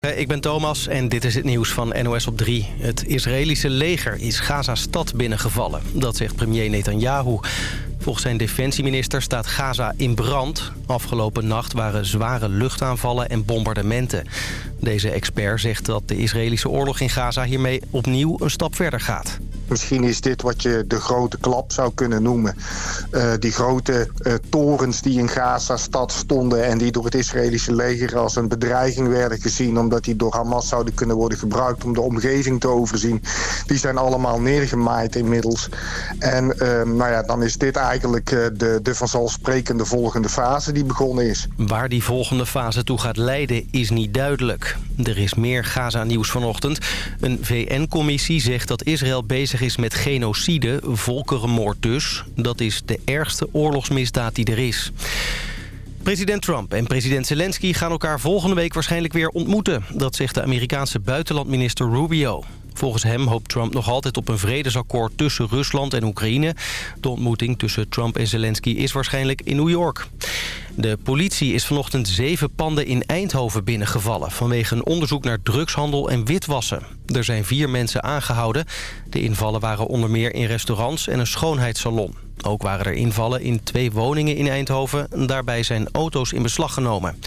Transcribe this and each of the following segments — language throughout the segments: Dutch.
Eh, ik ben Thomas en dit is het nieuws van NOS op 3. Het Israëlische leger is Gaza-stad binnengevallen. Dat zegt premier Netanyahu. Volgens zijn defensieminister staat Gaza in brand. Afgelopen nacht waren zware luchtaanvallen en bombardementen. Deze expert zegt dat de Israëlische oorlog in Gaza hiermee opnieuw een stap verder gaat. Misschien is dit wat je de grote klap zou kunnen noemen. Uh, die grote uh, torens die in Gaza-stad stonden... en die door het Israëlische leger als een bedreiging werden gezien... omdat die door Hamas zouden kunnen worden gebruikt om de omgeving te overzien... die zijn allemaal neergemaaid inmiddels. En uh, nou ja, dan is dit eigenlijk de, de vanzelfsprekende volgende fase die begonnen is. Waar die volgende fase toe gaat leiden is niet duidelijk. Er is meer Gaza-nieuws vanochtend. Een VN-commissie zegt dat Israël bezig is met genocide, volkerenmoord dus. Dat is de ergste oorlogsmisdaad die er is. President Trump en president Zelensky gaan elkaar volgende week waarschijnlijk weer ontmoeten. Dat zegt de Amerikaanse buitenlandminister Rubio. Volgens hem hoopt Trump nog altijd op een vredesakkoord tussen Rusland en Oekraïne. De ontmoeting tussen Trump en Zelensky is waarschijnlijk in New York. De politie is vanochtend zeven panden in Eindhoven binnengevallen... vanwege een onderzoek naar drugshandel en witwassen. Er zijn vier mensen aangehouden. De invallen waren onder meer in restaurants en een schoonheidssalon. Ook waren er invallen in twee woningen in Eindhoven. Daarbij zijn auto's in beslag genomen.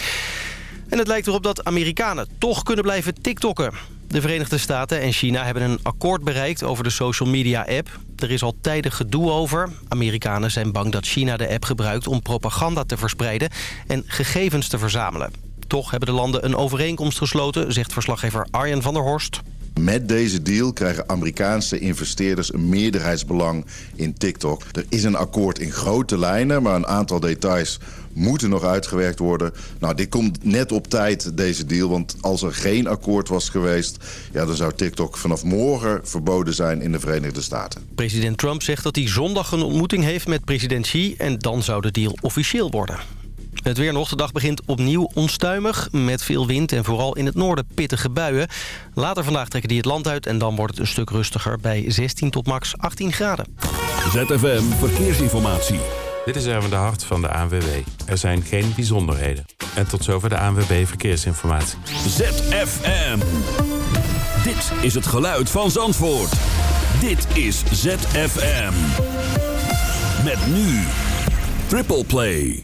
En het lijkt erop dat Amerikanen toch kunnen blijven tiktokken. De Verenigde Staten en China hebben een akkoord bereikt over de social media app. Er is al tijden gedoe over. Amerikanen zijn bang dat China de app gebruikt om propaganda te verspreiden en gegevens te verzamelen. Toch hebben de landen een overeenkomst gesloten, zegt verslaggever Arjen van der Horst. Met deze deal krijgen Amerikaanse investeerders een meerderheidsbelang in TikTok. Er is een akkoord in grote lijnen, maar een aantal details moeten nog uitgewerkt worden. Nou, dit komt net op tijd, deze deal. Want als er geen akkoord was geweest... Ja, dan zou TikTok vanaf morgen verboden zijn in de Verenigde Staten. President Trump zegt dat hij zondag een ontmoeting heeft met president Xi... en dan zou de deal officieel worden. Het weer nog. De dag begint opnieuw onstuimig. Met veel wind en vooral in het noorden pittige buien. Later vandaag trekken die het land uit en dan wordt het een stuk rustiger bij 16 tot max 18 graden. ZFM Verkeersinformatie. Dit is Erwin de Hart van de ANWB. Er zijn geen bijzonderheden. En tot zover de ANWB Verkeersinformatie. ZFM. Dit is het geluid van Zandvoort. Dit is ZFM. Met nu Triple Play.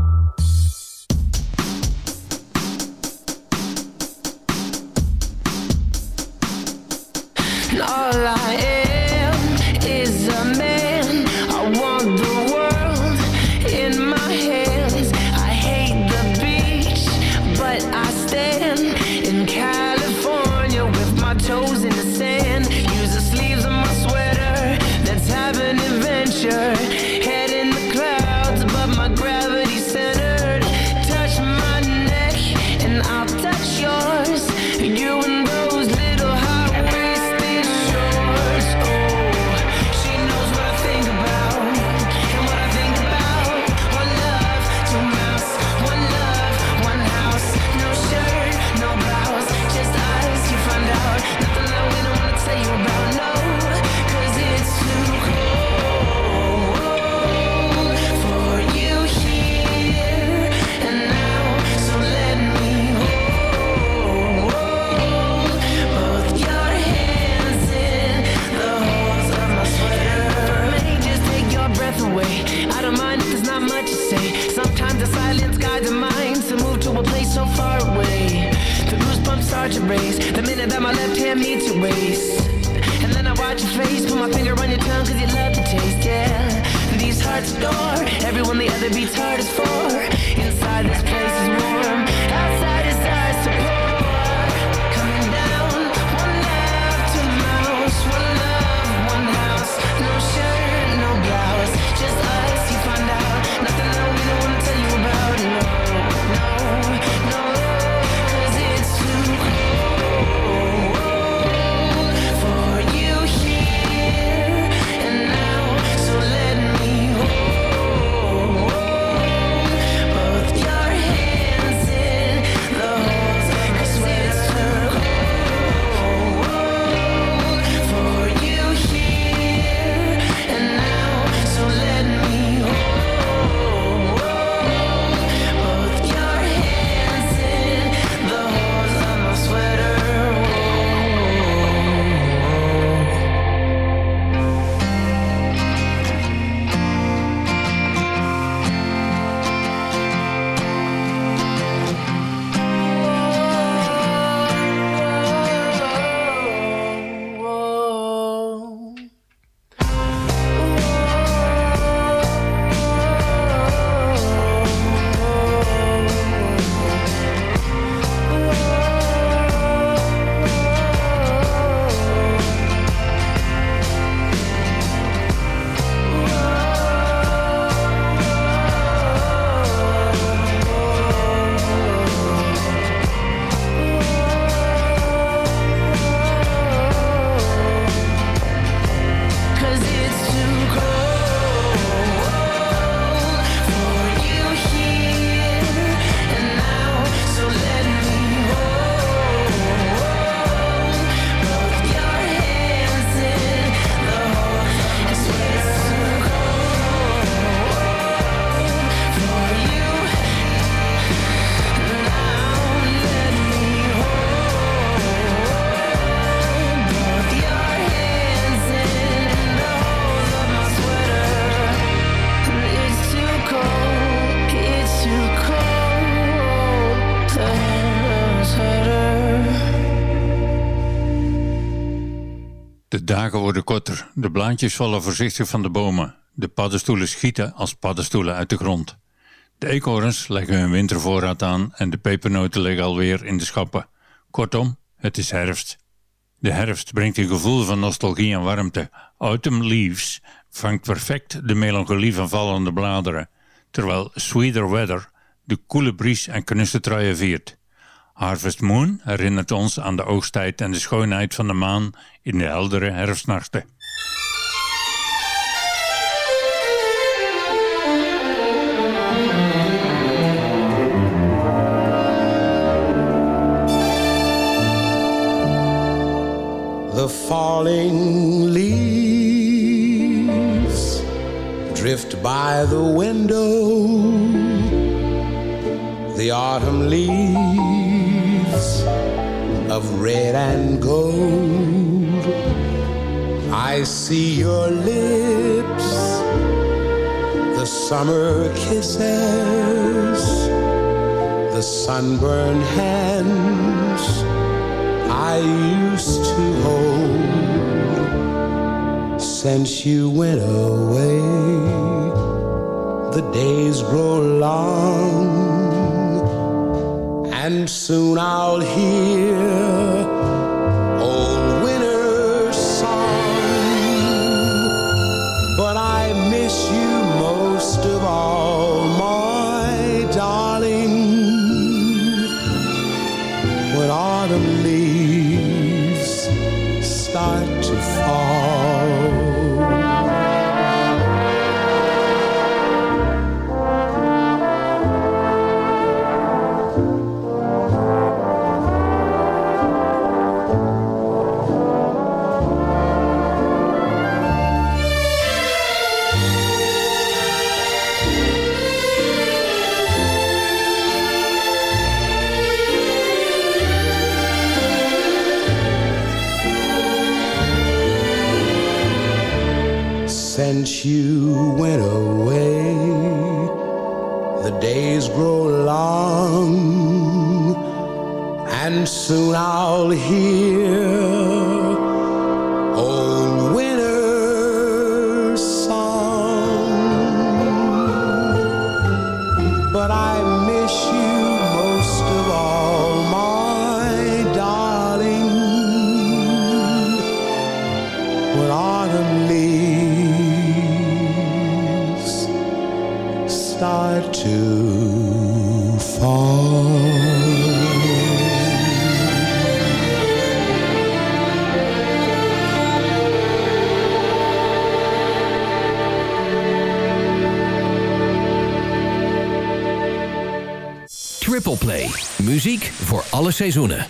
All I am de blaadjes vallen voorzichtig van de bomen. De paddenstoelen schieten als paddenstoelen uit de grond. De eekhoorns leggen hun wintervoorraad aan en de pepernoten liggen alweer in de schappen. Kortom, het is herfst. De herfst brengt een gevoel van nostalgie en warmte. Autumn Leaves vangt perfect de melancholie van vallende bladeren, terwijl Sweeter Weather de koele bries en knusse truien viert. Harvest Moon herinnert ons aan de oogsttijd en de schoonheid van de maan in de heldere herfstnachten. Drift by the window. The autumn leaves of red and gold. I see your lips, the summer kisses, the sunburned hands I used to hold. Since you went away, the days grow long, and soon I'll hear I'll hear Muziek voor alle seizoenen.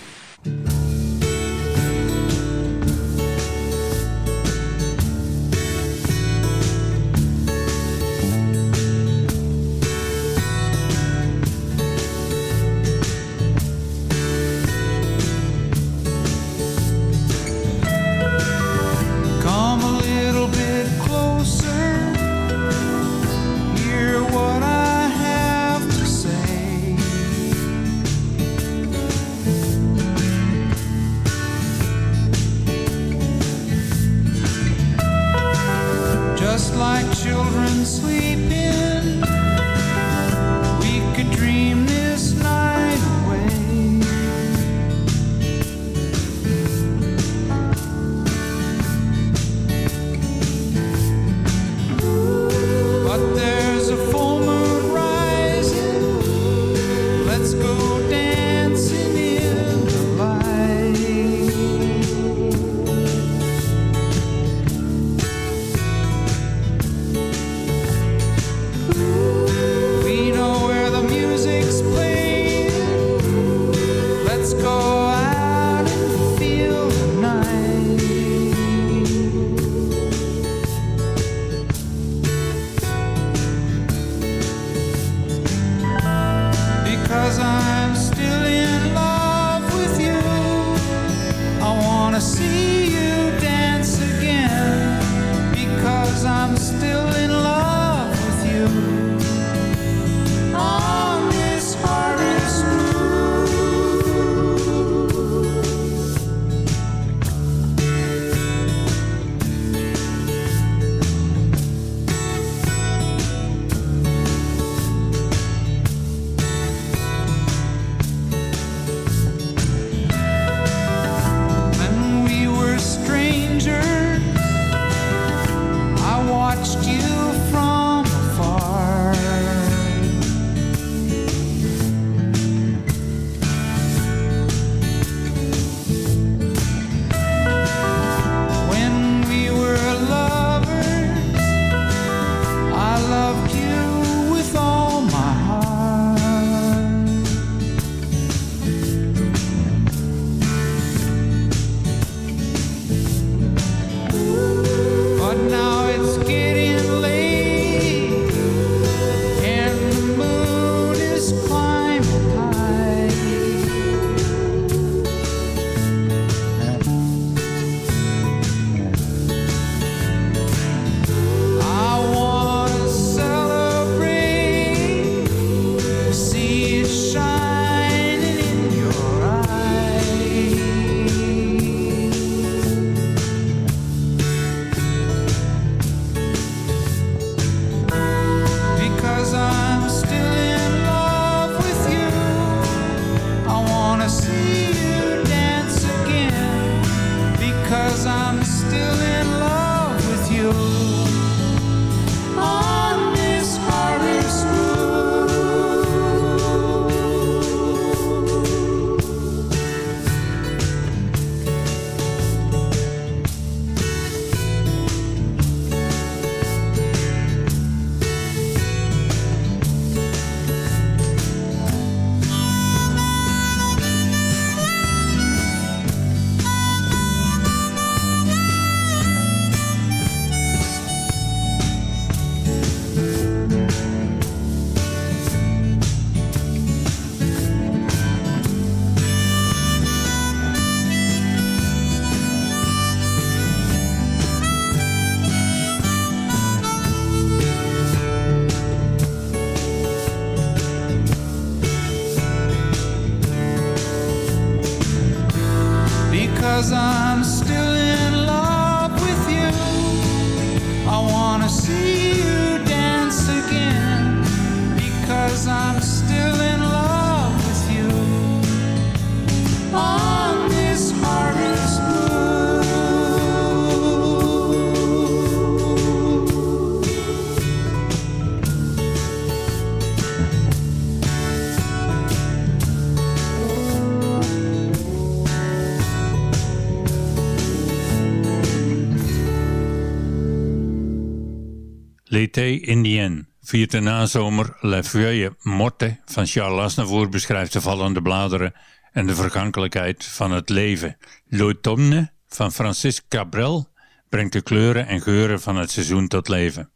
L'été indien viert de nazomer La Feuille Morte van Charles Aznavour beschrijft de vallende bladeren en de vergankelijkheid van het leven. L'automne van Francis Cabrel brengt de kleuren en geuren van het seizoen tot leven.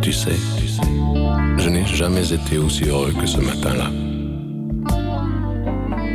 Tu sais, je n'ai jamais été aussi heureux que ce matin-là.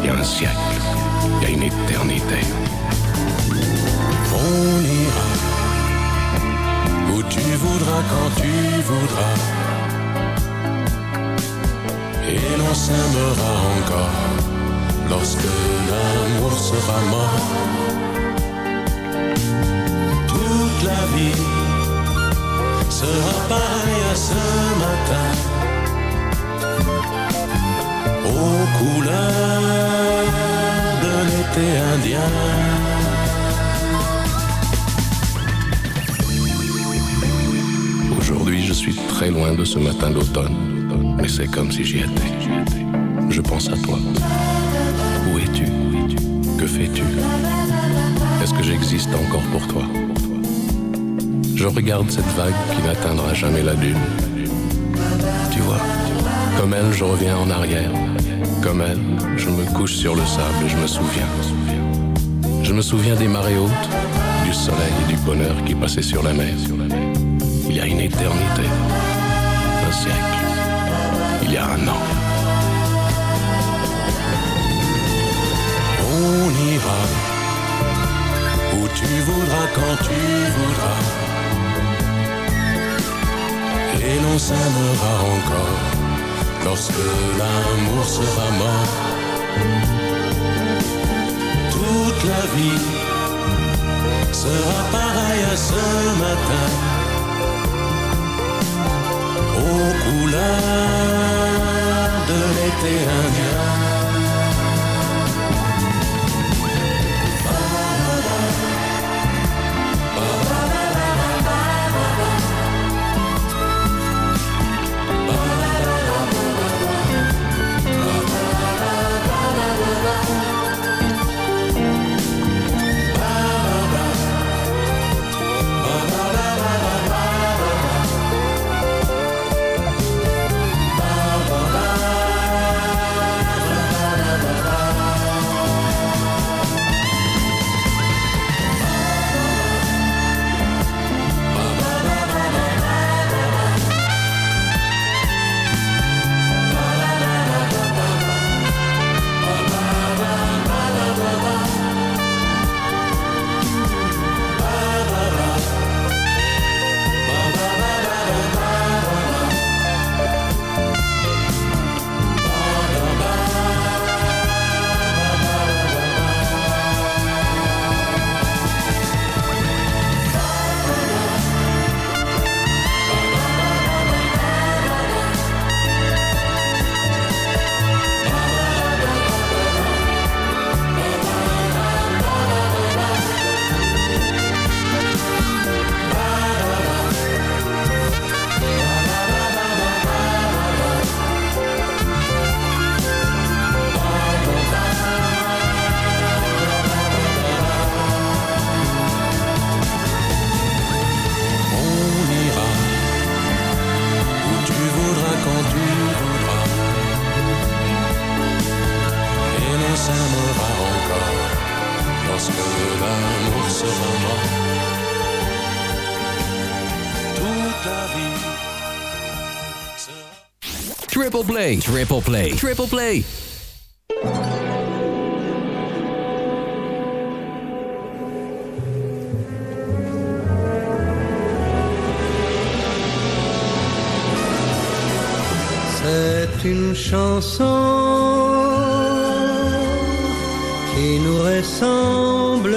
il y a un siècle, il y a une éternité. On ira où tu voudras quand tu voudras. Et l'on s'aimera encore lorsque l'amour sera mort. Toute la vie sera pareille à ce matin. Aux couleurs de l'été indien. Aujourd'hui, je suis très loin de ce matin d'automne, mais c'est comme si j'y étais. Je pense à toi. Où es-tu? Que fais-tu? Est-ce que j'existe encore pour toi? Je regarde cette vague qui n'atteindra jamais la dune. Tu vois, comme elle, je reviens en arrière. Comme elle, je me couche sur le sable et je me souviens. Je me souviens des marées hautes, du soleil et du bonheur qui passaient sur la mer. Il y a une éternité, un siècle, il y a un an. On ira où tu voudras quand tu voudras. Et l'on s'aimera encore lorsque l'amour sera mort. Toute la vie sera pareille à ce matin. Aux couleurs de l'été indien. Play, triple play, triple play. C'est une chanson qui ressemble.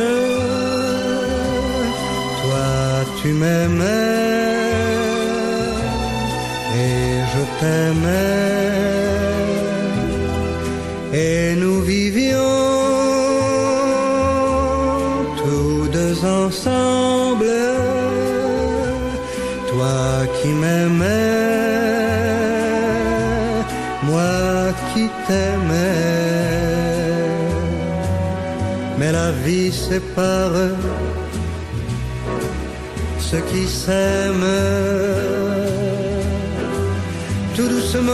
Toi, tu m'aimais et je t'aimais. Sépare ceux qui s'aiment tout doucement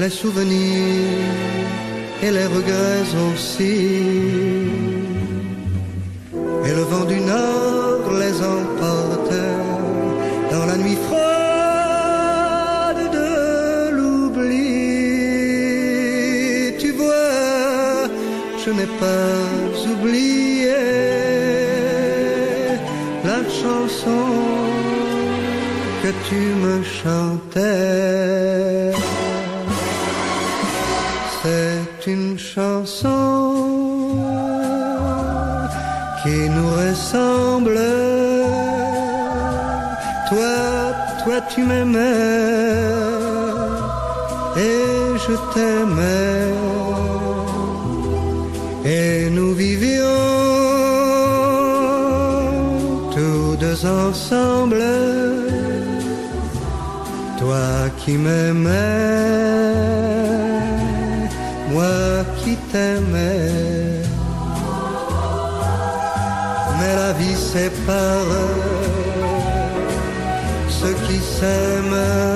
les souvenirs et les regrets aussi. Et le vent du nord les emporte dans la nuit froide de l'oubli. Tu vois, je n'ai pas oublié la chanson que tu me chantais. Une chanson qui nous ressemble. Toi, toi tu m'aimais et je t'aimais. Et nous vivions tous deux ensemble. Toi qui m'aimais, moi qui t'aimais. Mais la vie sépare ceux qui s'aiment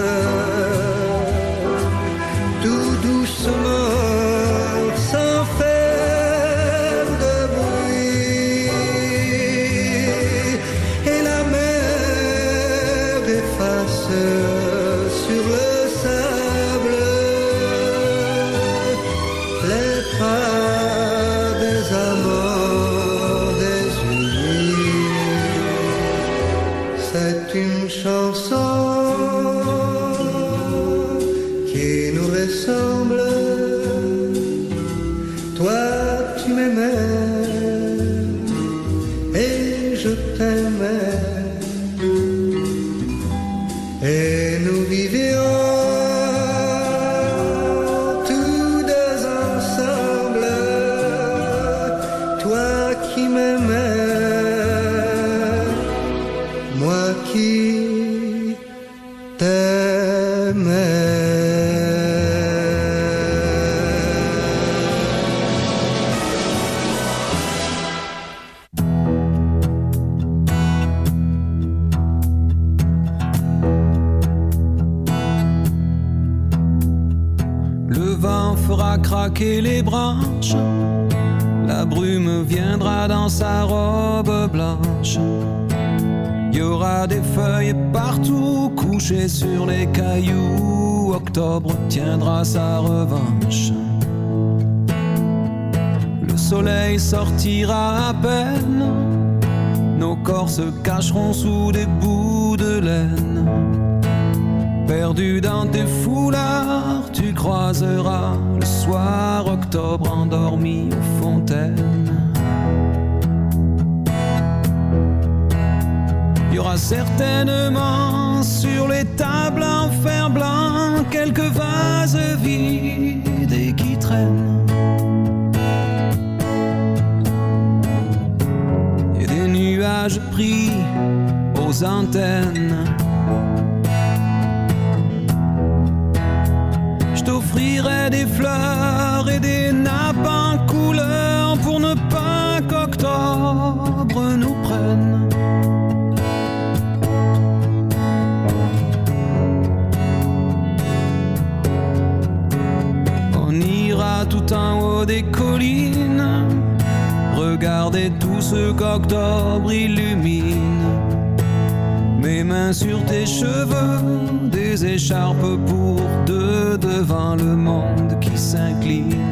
sa robe blanche. Il y aura des feuilles partout couchées sur les cailloux. Octobre tiendra sa revanche. Le soleil sortira à peine. Nos corps se cacheront sous des bouts de laine. Perdu dans tes foulards, tu croiseras le soir octobre endormi aux fontaines. Certainement sur les tables en fer blanc quelques vases vides et qui traînent. Et des nuages pris au nos antennes. Je t'offrirai des fleurs et des nappes en couleur pour ne pas qu'octobre nous des collines, regarder tout ce qu'octobre illumine. Mes mains sur tes cheveux, des écharpes pour deux devant le monde qui s'incline.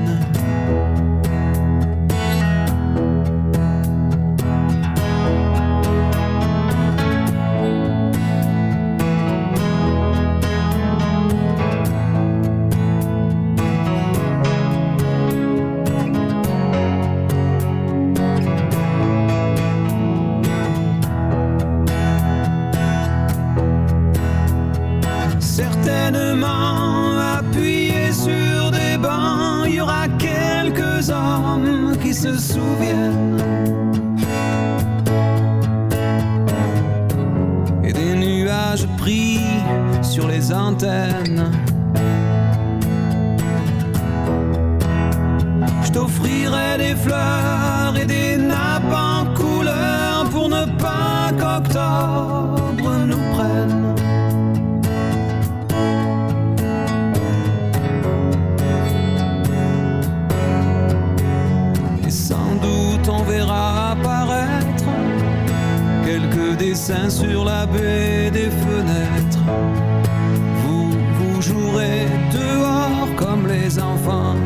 Nuages pris sur les antennes. Je t'offrirai des fleurs et des nappes en couleur pour ne pas qu'octobre nous prenne. Et sans doute on verra apparaître quelques dessins sur la baie des fenêtres. Vous, vous jouerez dehors comme les enfants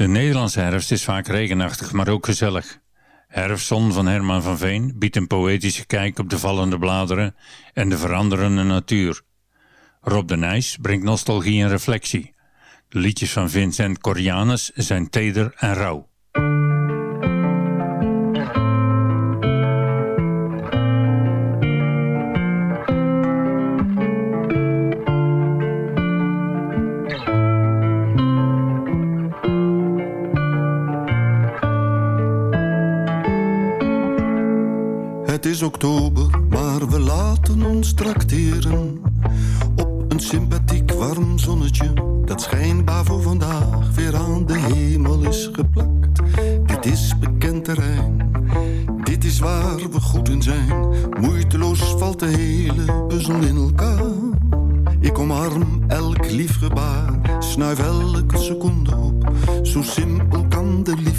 De Nederlandse herfst is vaak regenachtig, maar ook gezellig. Herfstzon van Herman van Veen biedt een poëtische kijk op de vallende bladeren en de veranderende natuur. Rob de Nijs brengt nostalgie en reflectie. De liedjes van Vincent Corianus zijn teder en rauw. Oktober, maar we laten ons trakteren op een sympathiek warm zonnetje dat schijnbaar voor vandaag weer aan de hemel is geplakt. Dit is bekend terrein, dit is waar we goed in zijn. Moeiteloos valt de hele puzzel in elkaar. Ik omarm elk lief gebaar, snuif elke seconde op. Zo simpel kan de liefde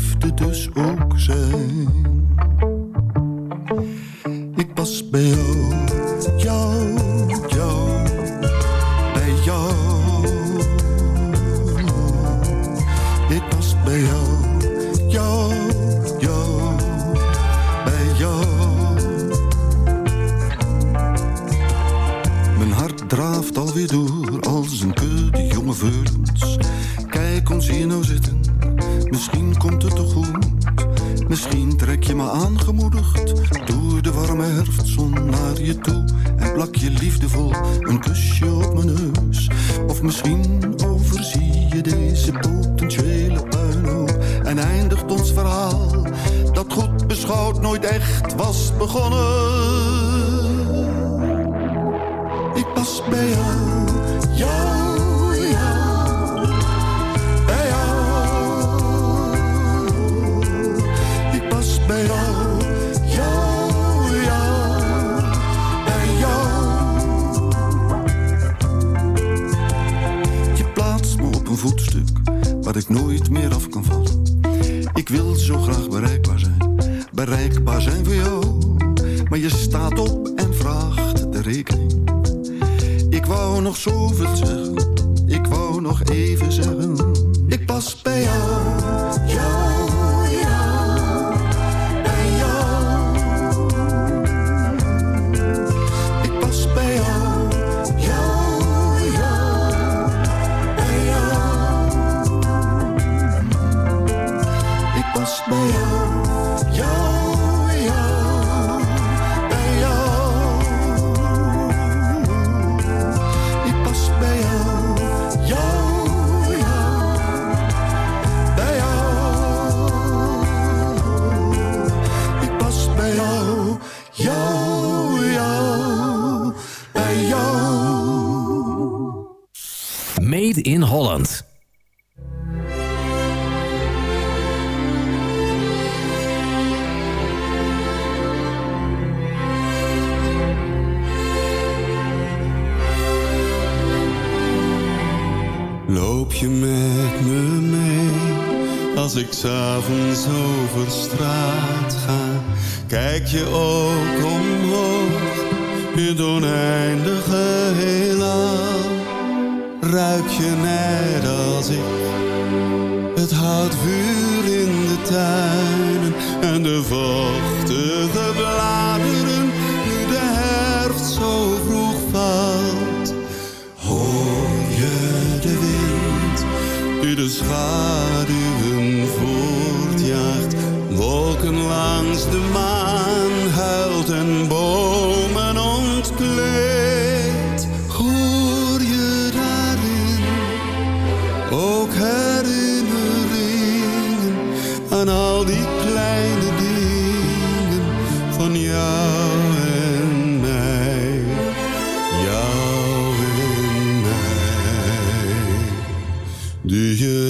You.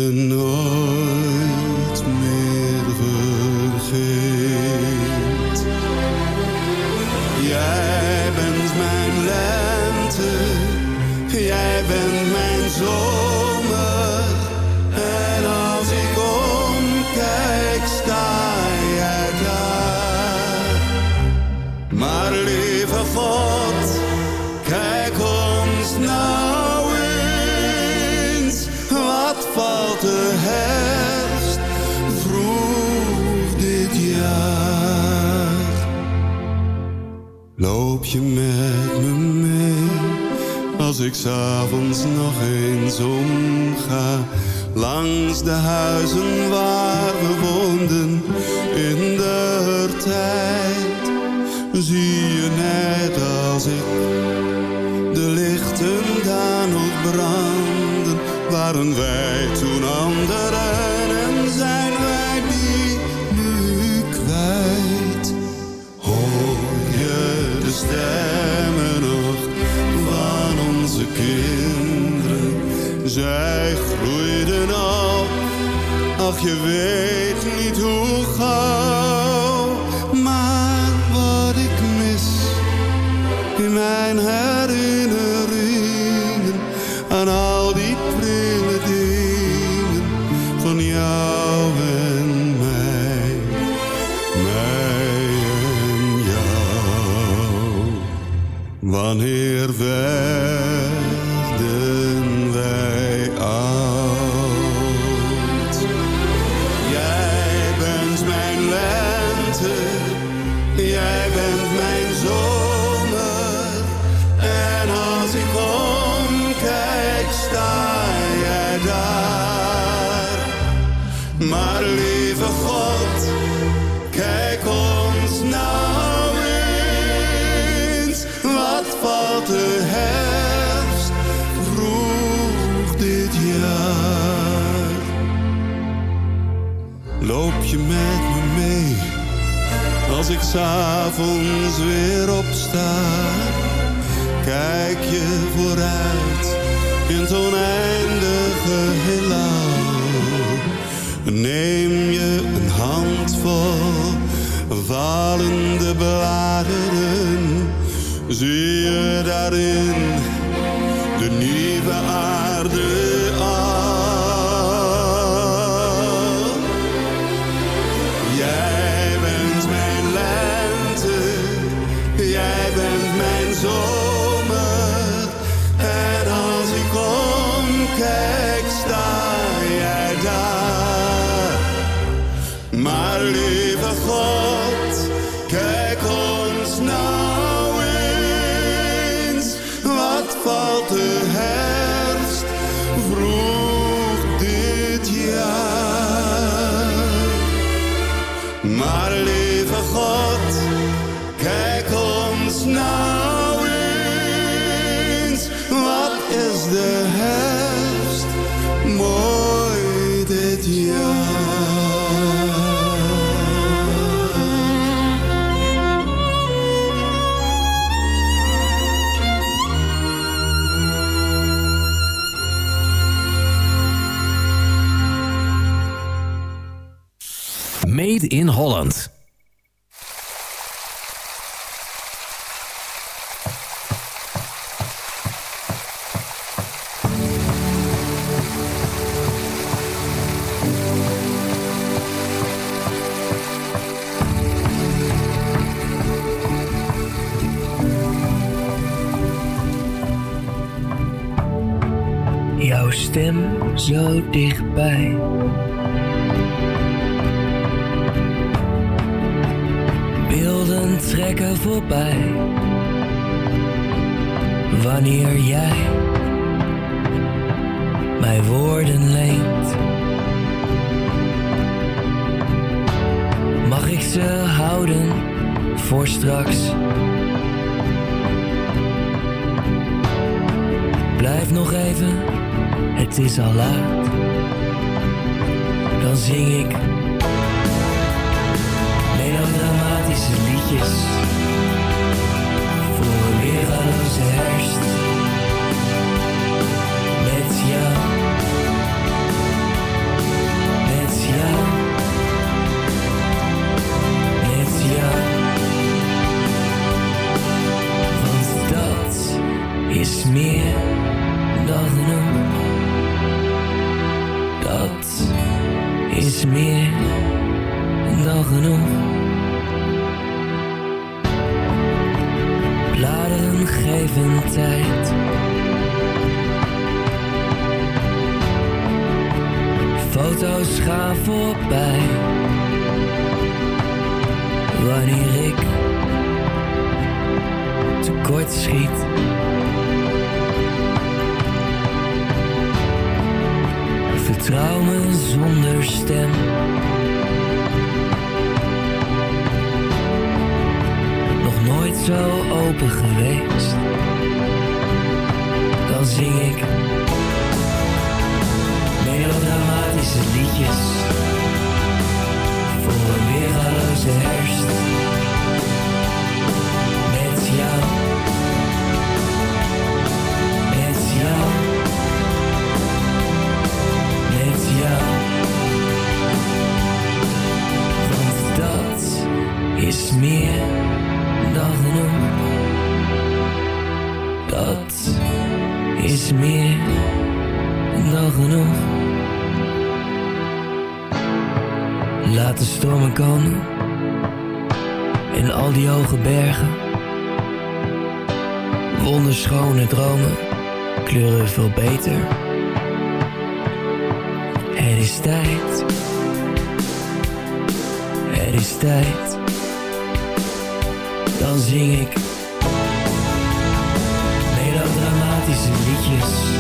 No. Maar lieve God, kijk ons nou eens. Wat valt de herfst vroeg dit jaar? Loop je met me mee, als ik s'avonds weer opsta? Kijk je vooruit in het oneindige heelal? neem je een handvol vallende bladeren. Zie je daarin de nieuwe aarde. Made in Holland. Jouw stem zo dichtbij. Voorbij. Wanneer jij mij woorden leent, mag ik ze houden voor straks. Blijf nog even, het is al laat. Dan zing ik melodramatische liedjes herfst. Met jou, tekort schiet. Vertrouw zonder stem. Nog nooit zo open geweest. Dan zing ik melodramatische liedjes voor een weergaloze herfst. Laat de stormen komen en al die hoge bergen. Wonderschone dromen kleuren veel beter. Het is tijd. Het is tijd. Dan zing ik melodramatische liedjes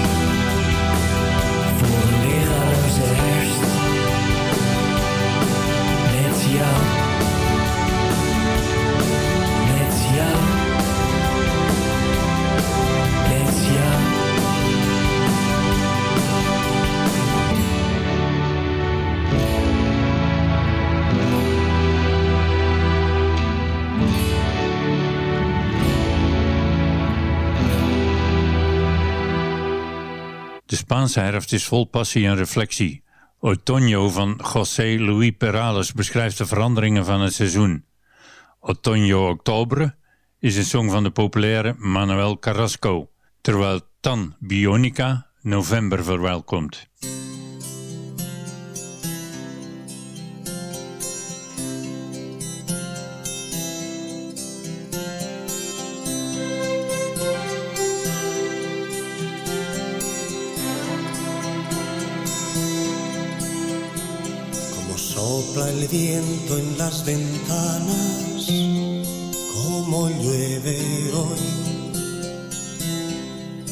Spaanse herfst is vol passie en reflectie. Otoño van José Luis Perales beschrijft de veranderingen van het seizoen. Otoño Octobre is een song van de populaire Manuel Carrasco, terwijl Tan Bionica november verwelkomt. Sopla el viento en las ventanas, como llueve hoy.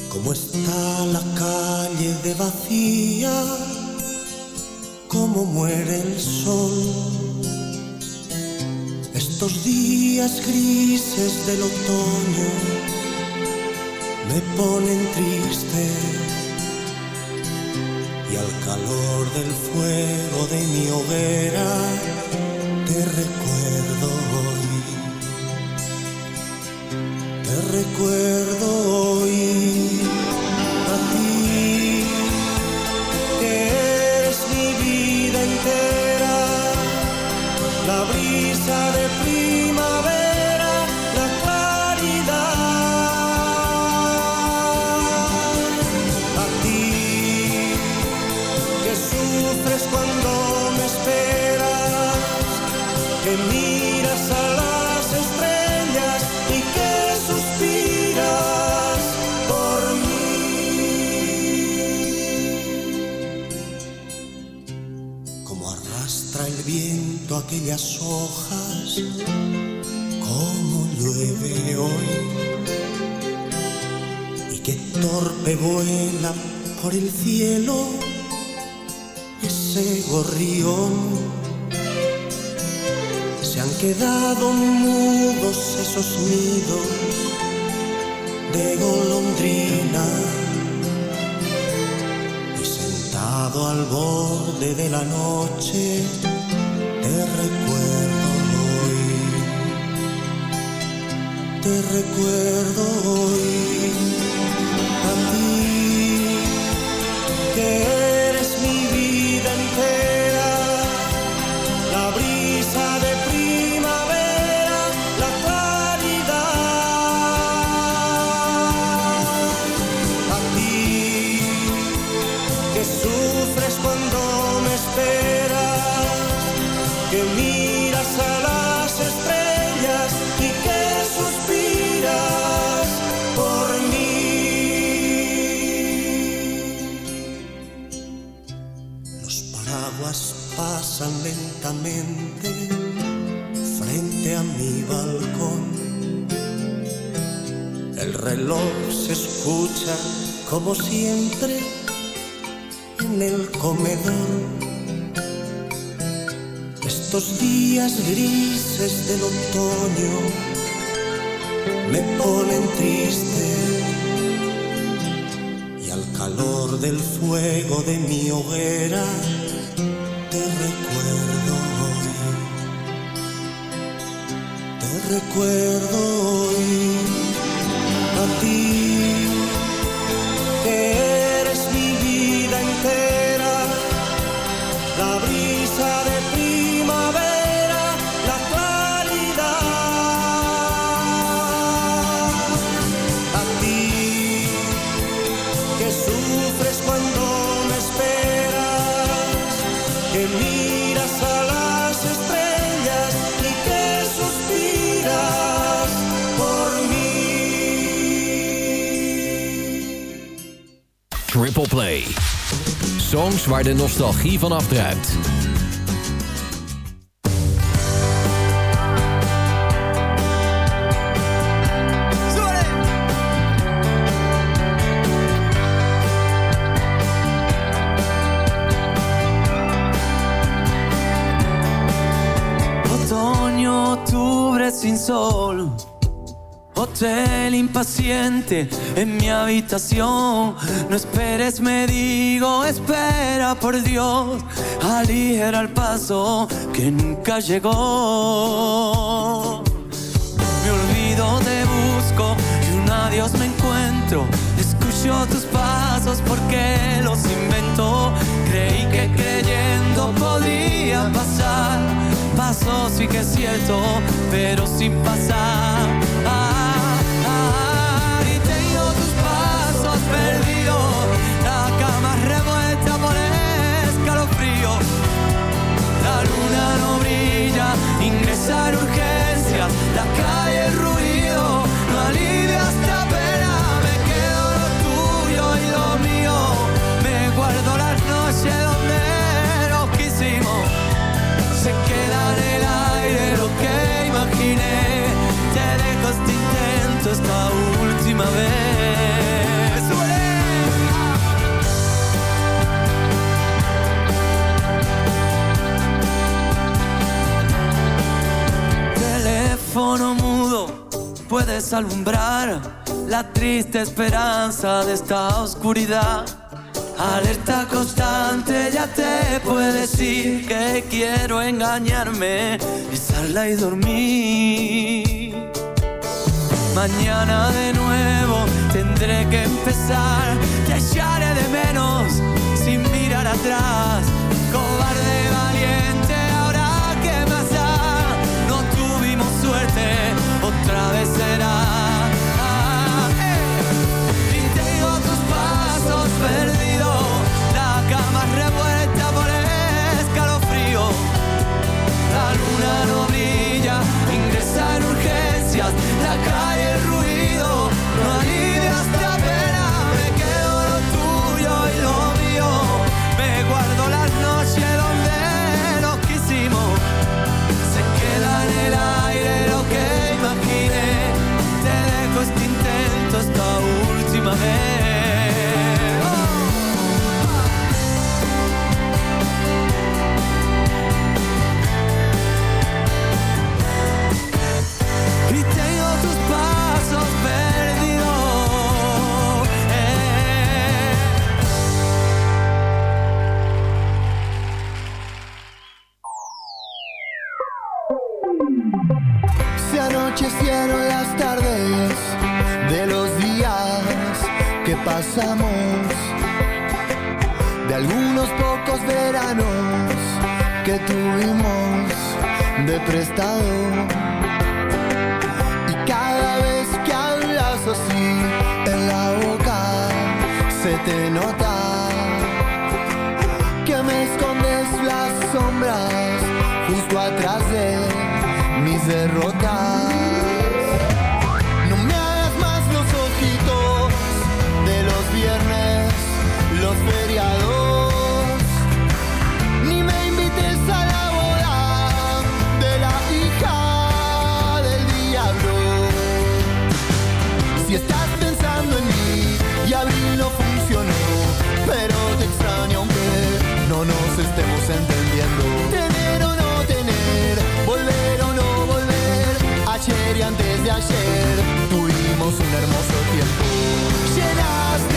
Como está la calle de vacía, como muere el sol. Estos días grises del otoño me ponen triste al calor del fuego de mi hoguera te recuerdo hoy. Te recuerdo hojas como llueve hoy y que torpe vuela por el cielo ese gorrión. Se han quedado mudos esos nidos de golondrina y sentado al borde de la noche recuerdo hoy, te recuerdo hoy reloj se escucha como siempre en el comedor. Estos días grises del otoño me ponen triste y al calor del fuego de mi hoguera te recuerdo hoy, te recuerdo Triple Play. Songs waar de nostalgie van afdruipt. En mi habitación. No esperes, me digo, espera por Dios. Aligera el paso que nunca llegó. Me olvido, te busco y un adiós me encuentro. Escucho tus pasos porque los invento. Creí que creyendo podía pasar. Pasó, sí que es cierto, pero sin pasar. inside alumbrar la triste esperanza de esta oscuridad. Alerta constante ya te puede decir que quiero engañarme, besarla y dormir. Mañana de nuevo tendré que empezar, te echaré de menos sin mirar atrás. Cobarde luna no brilla, ingresa en urgencias, la calle el ruido, no alivias esta pena, me quedo lo tuyo y lo mío, me guardo las noches donde nos quisimos, se queda en el aire lo que imaginé, te dejo este intento esta última vez. de algunos pocos veranos que tuvimos de prestado. Y cada vez que hablas así en la boca se te nota que me escondes las sombras justo atrás de mis derrotas. tuvimos un hermoso tiempo. Llenaste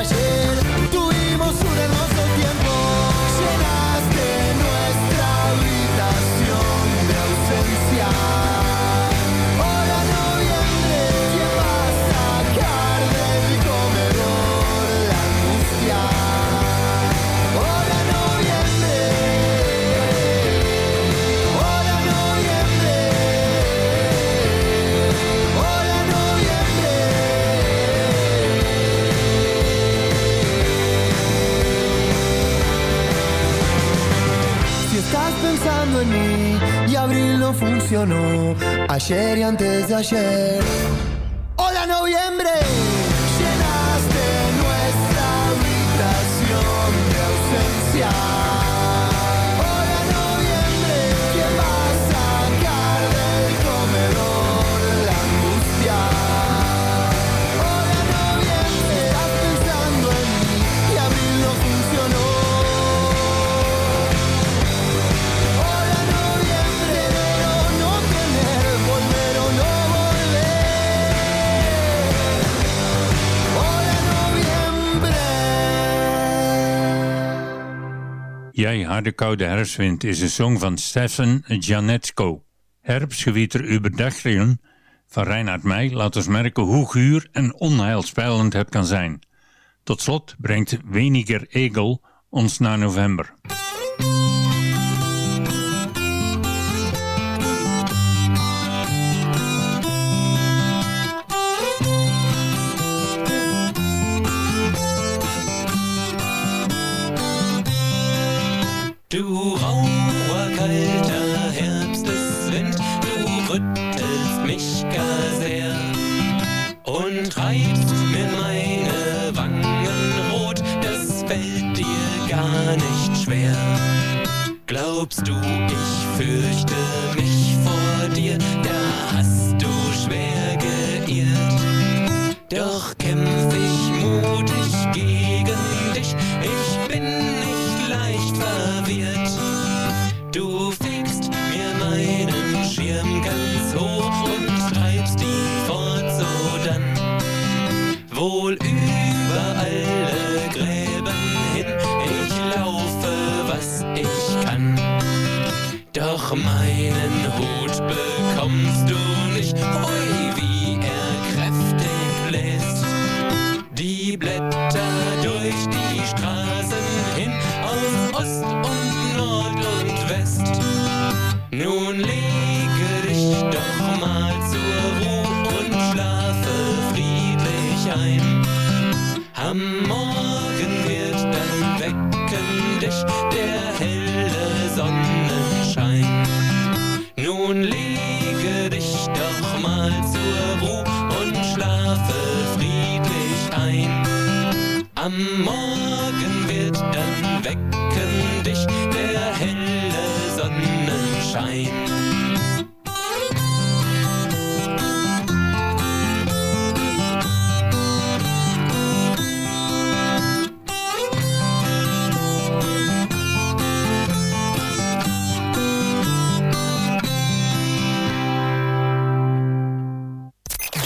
ayer tuvimos una pensando y abril no funcionó, ayer y antes de ayer. Jij harde koude herfstwind is een song van Stefan Janetsko. Herfstgewieter über van Reinhard Meij laat ons merken hoe guur en onheilspellend het kan zijn. Tot slot brengt Weniger Egel ons naar november. Du Raum.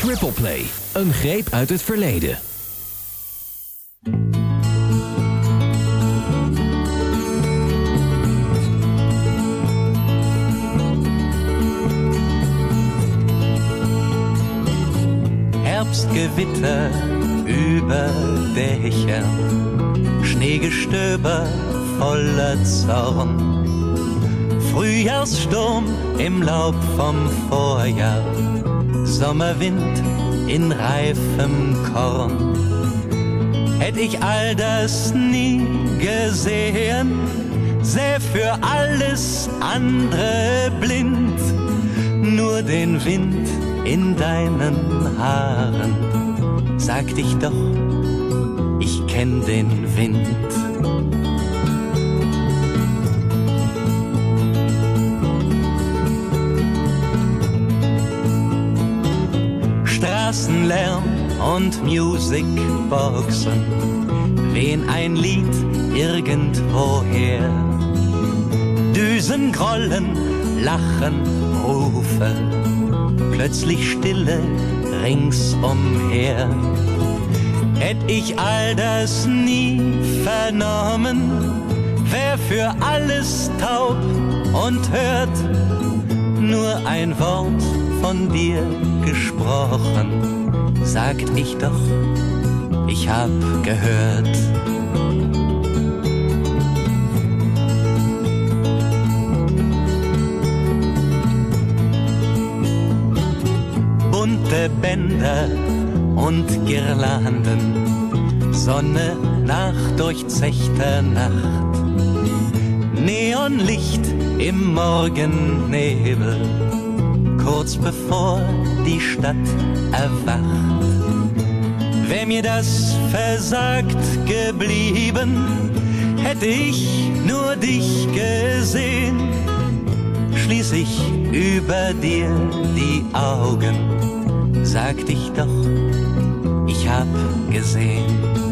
Triple Play, een greep uit het verleden. Herbstgewitter über Dächern, Schneegestöber voller Zorn, Frühjahrssturm im Laub vom Vorjahr, Sommerwind in reifem Korn. Hätt ich all das nie gesehen, säh für alles andere blind, nur den Wind in deinen Haaren. Sag dich doch, ich kenn den Wind. Straßenlärm und Musicboxen, wen ein Lied irgendwoher. Düsen grollen, lachen, Rufe, plötzlich Stille ringsumher. Hätt ich all das nie vernommen, wär für alles taub und hört nur ein Wort von dir gesprochen, sagt ich doch, ich hab gehört. Bunte Bänder und Girlanden, Sonne nach durchzechter Nacht, Neonlicht im Morgennebel kurz bevor die Stadt erwacht. Wär mir das versagt geblieben, hätte ich nur dich gesehen, schließ ich über dir die Augen, sag dich doch, ich hab gesehen.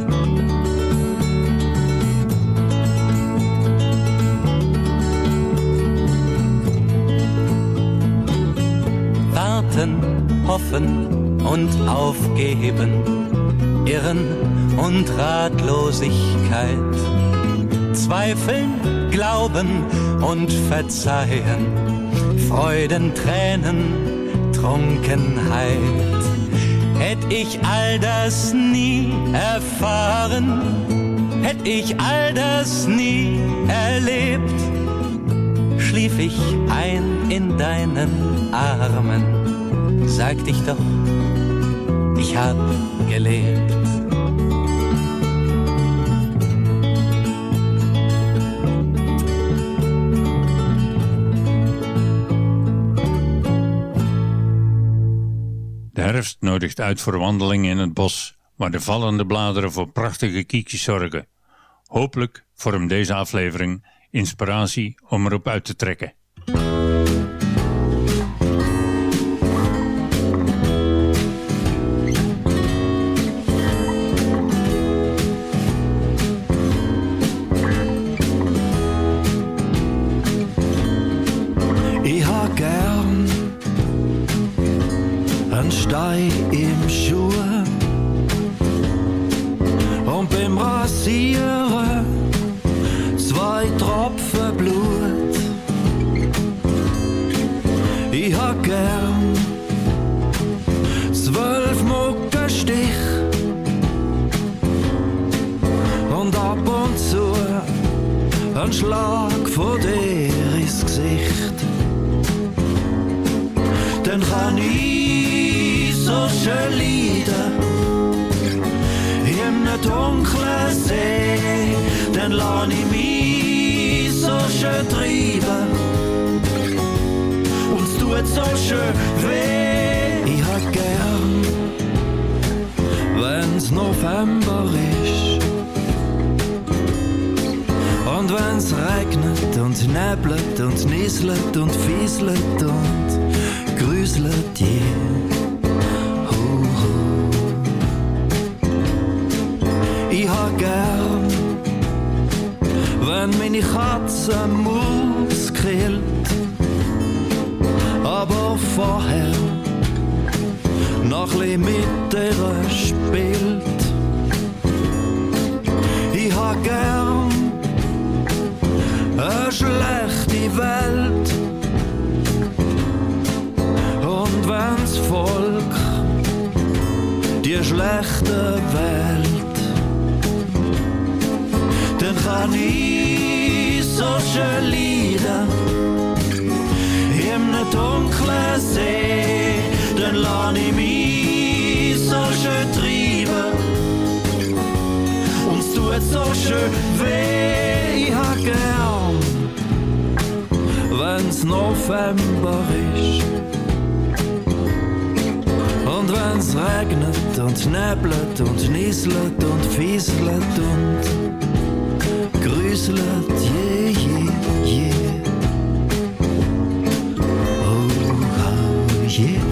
Warten, hoffen und aufgeben, Irren und Ratlosigkeit, Zweifeln, Glauben und Verzeihen, Freuden, Tränen, Trunkenheit. Hätt ich all das nie erfahren, hätt ich all das nie erlebt, schlief ich ein in deinen Armen, sag dich doch, ich hab. De herfst nodigt uit voor wandelingen in het bos, waar de vallende bladeren voor prachtige kiekjes zorgen. Hopelijk vormt deze aflevering inspiratie om erop uit te trekken. Einen Stein im Schuh und beim Rasieren zwei Tropfen Blut. Ich hab gern zwölf Muckenstich und ab und zu ein Schlag vor dir ins Gesicht. Dann kann ich so schön leiden in einem dunklen See, dann lass ich mich so schön treiben. Und es tut so schön weh. Ich hab gern, wenn's November ist. Und wenn's regnet und nebelt und nieselt und fieselt und grüßelt je. Wenn meine Katze Maus killt. Aber vorher noch ein mit ihr spielt. Ich hab gern eine schlechte Welt. Und wenn's Volk die schlechte Welt, dann kann ich solche Lieder im dunklen See, dann lass ich mich so schön treiben. Uns tut so schön weh, ich hab gern, wenn's November ist. Und wenn's regnet und nebelt und nieselt und fieselt und verslöpt, yeah, yeah, yeah. Oh, how, yeah.